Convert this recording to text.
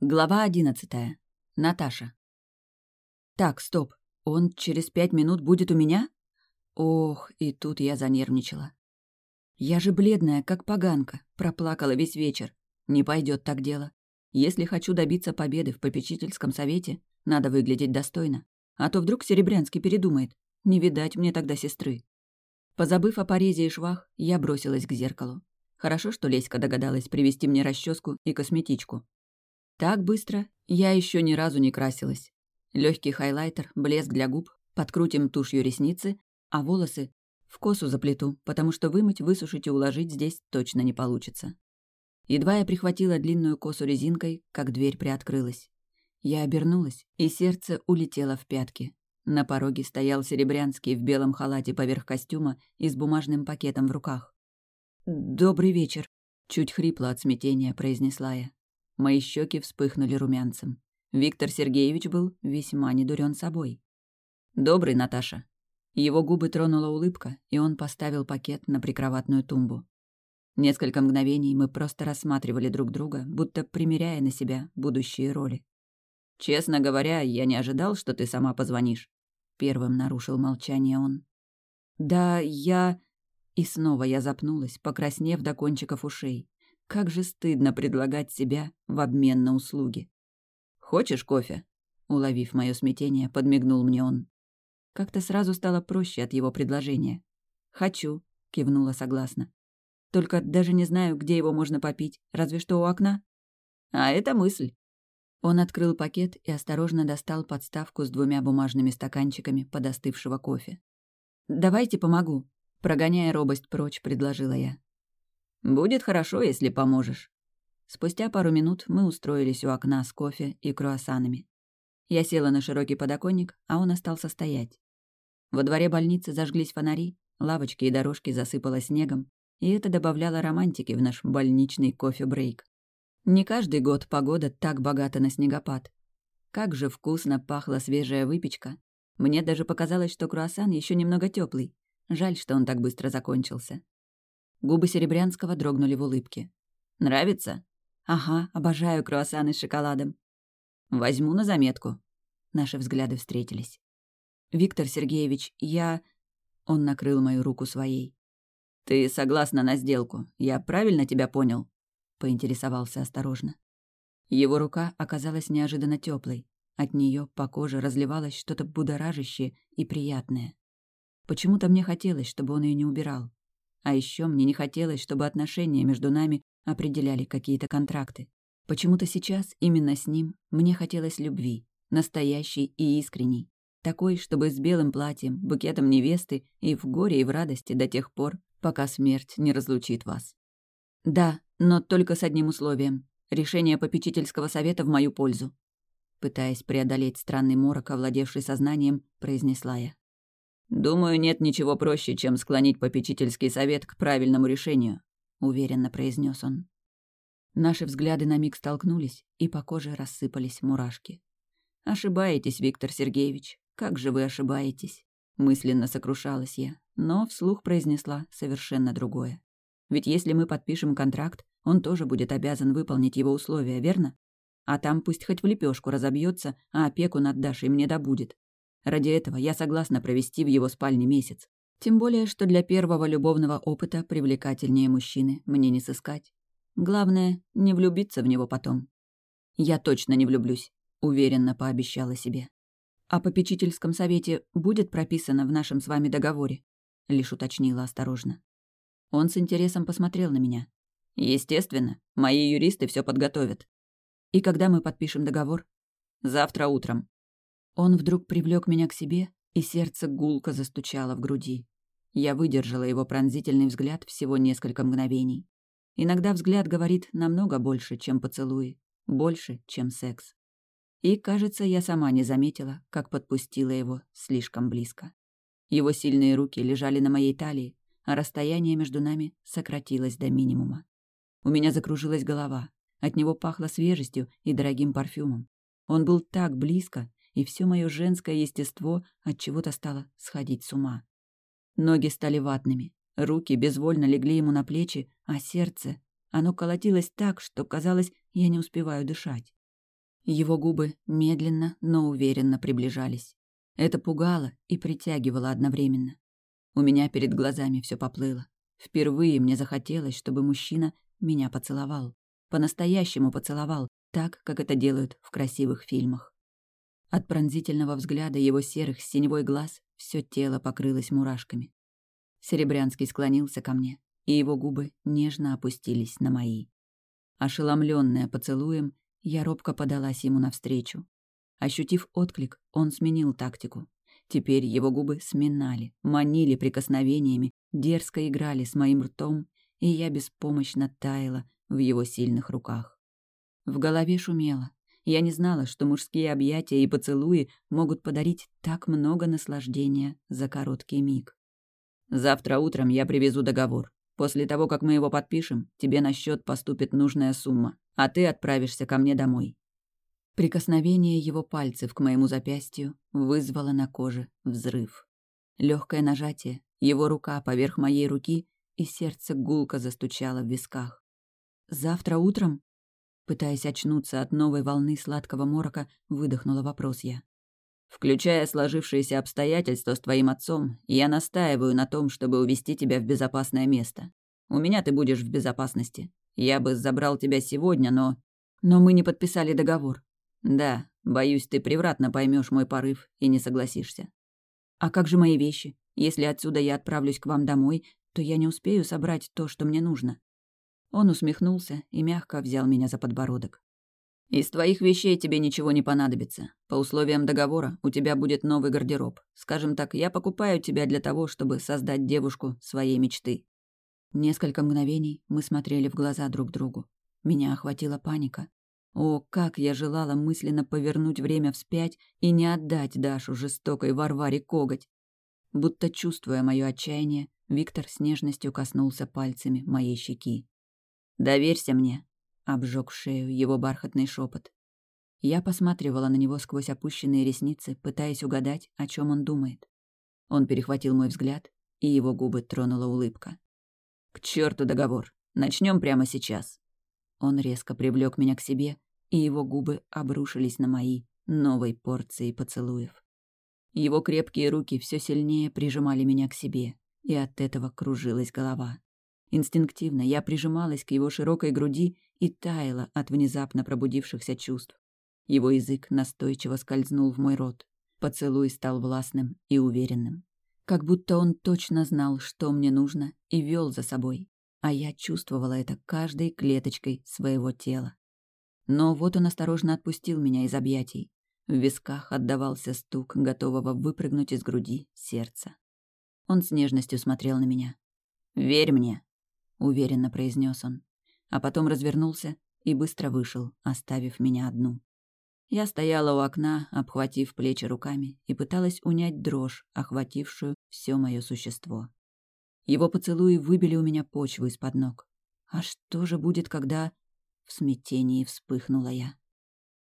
Глава одиннадцатая. Наташа. Так, стоп. Он через пять минут будет у меня? Ох, и тут я занервничала. Я же бледная, как поганка, проплакала весь вечер. Не пойдет так дело. Если хочу добиться победы в попечительском совете, надо выглядеть достойно. А то вдруг Серебрянский передумает. Не видать мне тогда сестры. Позабыв о порезе и швах, я бросилась к зеркалу. Хорошо, что Леська догадалась привезти мне расческу и косметичку. Так быстро я еще ни разу не красилась. Легкий хайлайтер, блеск для губ, подкрутим тушью ресницы, а волосы в косу заплету, потому что вымыть, высушить и уложить здесь точно не получится. Едва я прихватила длинную косу резинкой, как дверь приоткрылась. Я обернулась, и сердце улетело в пятки. На пороге стоял Серебрянский в белом халате поверх костюма и с бумажным пакетом в руках. «Добрый вечер», — чуть хрипло от смятения произнесла я. Мои щеки вспыхнули румянцем. Виктор Сергеевич был весьма недурен собой. «Добрый, Наташа». Его губы тронула улыбка, и он поставил пакет на прикроватную тумбу. Несколько мгновений мы просто рассматривали друг друга, будто примеряя на себя будущие роли. «Честно говоря, я не ожидал, что ты сама позвонишь», — первым нарушил молчание он. «Да, я...» И снова я запнулась, покраснев до кончиков ушей. Как же стыдно предлагать себя в обмен на услуги. «Хочешь кофе?» Уловив мое смятение, подмигнул мне он. Как-то сразу стало проще от его предложения. «Хочу», — кивнула согласно. «Только даже не знаю, где его можно попить, разве что у окна». «А это мысль». Он открыл пакет и осторожно достал подставку с двумя бумажными стаканчиками подостывшего кофе. «Давайте помогу», — прогоняя робость прочь, предложила я. Будет хорошо, если поможешь». Спустя пару минут мы устроились у окна с кофе и круассанами. Я села на широкий подоконник, а он остался стоять. Во дворе больницы зажглись фонари, лавочки и дорожки засыпало снегом, и это добавляло романтики в наш больничный кофе-брейк. Не каждый год погода так богата на снегопад. Как же вкусно пахла свежая выпечка. Мне даже показалось, что круассан еще немного теплый. Жаль, что он так быстро закончился. Губы Серебрянского дрогнули в улыбке. «Нравится?» «Ага, обожаю круассаны с шоколадом». «Возьму на заметку». Наши взгляды встретились. «Виктор Сергеевич, я...» Он накрыл мою руку своей. «Ты согласна на сделку. Я правильно тебя понял?» Поинтересовался осторожно. Его рука оказалась неожиданно теплой. От нее по коже разливалось что-то будоражащее и приятное. Почему-то мне хотелось, чтобы он ее не убирал. А еще мне не хотелось, чтобы отношения между нами определяли какие-то контракты. Почему-то сейчас, именно с ним, мне хотелось любви, настоящей и искренней. Такой, чтобы с белым платьем, букетом невесты и в горе и в радости до тех пор, пока смерть не разлучит вас. Да, но только с одним условием. Решение попечительского совета в мою пользу. Пытаясь преодолеть странный морок, овладевший сознанием, произнесла я. «Думаю, нет ничего проще, чем склонить попечительский совет к правильному решению», — уверенно произнес он. Наши взгляды на миг столкнулись, и по коже рассыпались мурашки. «Ошибаетесь, Виктор Сергеевич. Как же вы ошибаетесь?» Мысленно сокрушалась я, но вслух произнесла совершенно другое. Ведь если мы подпишем контракт, он тоже будет обязан выполнить его условия, верно? А там пусть хоть в лепешку разобьется, а опеку над Дашей мне добудет. Ради этого я согласна провести в его спальне месяц. Тем более, что для первого любовного опыта привлекательнее мужчины мне не сыскать. Главное, не влюбиться в него потом. Я точно не влюблюсь, уверенно пообещала себе. О попечительском совете будет прописано в нашем с вами договоре? Лишь уточнила осторожно. Он с интересом посмотрел на меня. Естественно, мои юристы все подготовят. И когда мы подпишем договор? Завтра утром. Он вдруг привлек меня к себе, и сердце гулко застучало в груди. Я выдержала его пронзительный взгляд всего несколько мгновений. Иногда взгляд говорит намного больше, чем поцелуи, больше, чем секс. И, кажется, я сама не заметила, как подпустила его слишком близко. Его сильные руки лежали на моей талии, а расстояние между нами сократилось до минимума. У меня закружилась голова, от него пахло свежестью и дорогим парфюмом. Он был так близко, и все мое женское естество от чего-то стало сходить с ума. Ноги стали ватными, руки безвольно легли ему на плечи, а сердце, оно колотилось так, что казалось, я не успеваю дышать. Его губы медленно, но уверенно приближались. Это пугало и притягивало одновременно. У меня перед глазами все поплыло. Впервые мне захотелось, чтобы мужчина меня поцеловал. По-настоящему поцеловал, так, как это делают в красивых фильмах. От пронзительного взгляда его серых синевой глаз все тело покрылось мурашками. Серебрянский склонился ко мне, и его губы нежно опустились на мои. Ошеломленная поцелуем, я робко подалась ему навстречу. Ощутив отклик, он сменил тактику. Теперь его губы сминали, манили прикосновениями, дерзко играли с моим ртом, и я беспомощно таяла в его сильных руках. В голове шумело. Я не знала, что мужские объятия и поцелуи могут подарить так много наслаждения за короткий миг. «Завтра утром я привезу договор. После того, как мы его подпишем, тебе на счет поступит нужная сумма, а ты отправишься ко мне домой. Прикосновение его пальцев к моему запястью вызвало на коже взрыв. Легкое нажатие, его рука поверх моей руки, и сердце гулко застучало в висках. «Завтра утром?» Пытаясь очнуться от новой волны сладкого морока, выдохнула вопрос я. «Включая сложившиеся обстоятельства с твоим отцом, я настаиваю на том, чтобы увести тебя в безопасное место. У меня ты будешь в безопасности. Я бы забрал тебя сегодня, но...» «Но мы не подписали договор», да, боюсь, ты превратно поймешь мой порыв и не согласишься. А как же мои вещи? Если отсюда я отправлюсь к вам домой, то я не успею собрать то, что мне нужно. Он усмехнулся и мягко взял меня за подбородок. Из твоих вещей тебе ничего не понадобится. По условиям договора у тебя будет новый гардероб. Скажем так, я покупаю тебя для того, чтобы создать девушку своей мечты. Несколько мгновений мы смотрели в глаза друг другу. Меня охватила паника. О, как я желала мысленно повернуть время вспять и не отдать Дашу жестокой Варваре коготь. Будто чувствуя мое отчаяние, Виктор с нежностью коснулся пальцами моей щеки. «Доверься мне», — обжег шею его бархатный шепот. Я посматривала на него сквозь опущенные ресницы, пытаясь угадать, о чем он думает. Он перехватил мой взгляд, и его губы тронула улыбка. «К черту договор! Начнем прямо сейчас!» Он резко привлек меня к себе, и его губы обрушились на мои новой порцией поцелуев. Его крепкие руки все сильнее прижимали меня к себе, и от этого кружилась голова. Инстинктивно я прижималась к его широкой груди и таяла от внезапно пробудившихся чувств. Его язык настойчиво скользнул в мой рот. Поцелуй стал властным и уверенным. Как будто он точно знал, что мне нужно, и вел за собой а я чувствовала это каждой клеточкой своего тела. Но вот он осторожно отпустил меня из объятий. В висках отдавался стук, готового выпрыгнуть из груди сердца. Он с нежностью смотрел на меня. «Верь мне», — уверенно произнес он, а потом развернулся и быстро вышел, оставив меня одну. Я стояла у окна, обхватив плечи руками, и пыталась унять дрожь, охватившую все мое существо. Его поцелуи выбили у меня почву из-под ног. А что же будет, когда... В смятении вспыхнула я.